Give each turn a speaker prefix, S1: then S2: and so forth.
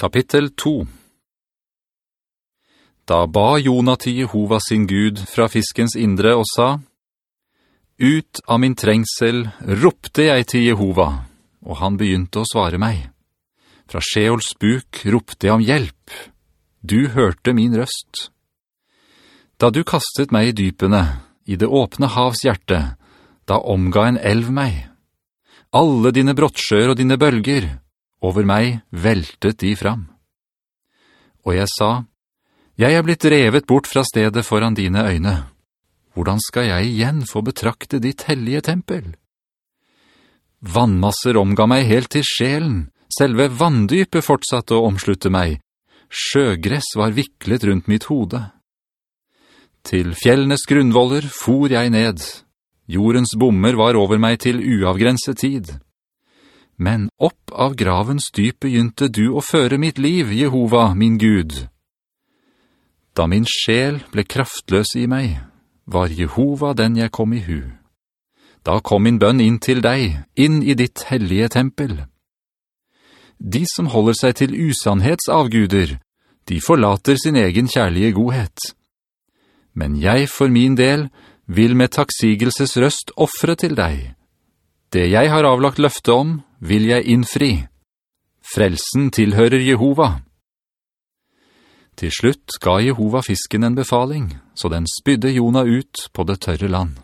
S1: Kapittel 2 Da ba Jona til Jehova sin Gud fra fiskens indre og sa, «Ut av min trengsel ropte jeg til Jehova, og han begynte å svare meg. Fra Sjeols buk ropte jeg om hjelp. Du hørte min røst. Da du kastet meg i dypene, i det åpne havs hjerte, da omga en elv meg. Alle dine brottsjør og dine bølger, over meg veltet de fram. Og jeg sa, «Jeg er blitt revet bort fra stedet foran dine øyne. Hvordan skal jeg igjen få betrakte ditt hellige tempel?» Vannmasser omga meg helt til sjelen, selve vanndypet fortsatte å omslutte meg. Sjøgress var viklet rundt mitt hode. Til fjellenes grunnvoller for jeg ned. Jordens bommer var over meg til uavgrenset tid. Men opp av gravens dyp begynte du å føre mitt liv, Jehova, min Gud. Da min sjel ble kraftløs i meg, var Jehova den jeg kom i hu. Da kom min bønn inn til deg, inn i ditt hellige tempel. De som holder seg til usannhetsavguder, de forlater sin egen kjærlige godhet. Men jeg for min del vil med taksigelses røst offre til deg. Det jeg har avlagt løfte om, vil jeg innfri. Frelsen tilhører Jehova. Til slutt ga Jehova fisken en befaling, så den spydde Jona ut på det tørre land.